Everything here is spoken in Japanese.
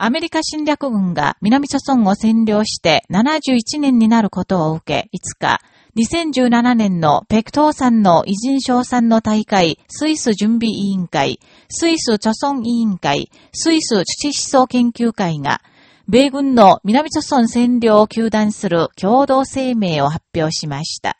アメリカ侵略軍が南朝村を占領して71年になることを受け、5日、2017年のペクトー山の偉人賞賛の大会、スイス準備委員会、スイス貯村委員会、スイス土思想研究会が、米軍の南朝村占領を求断する共同声明を発表しました。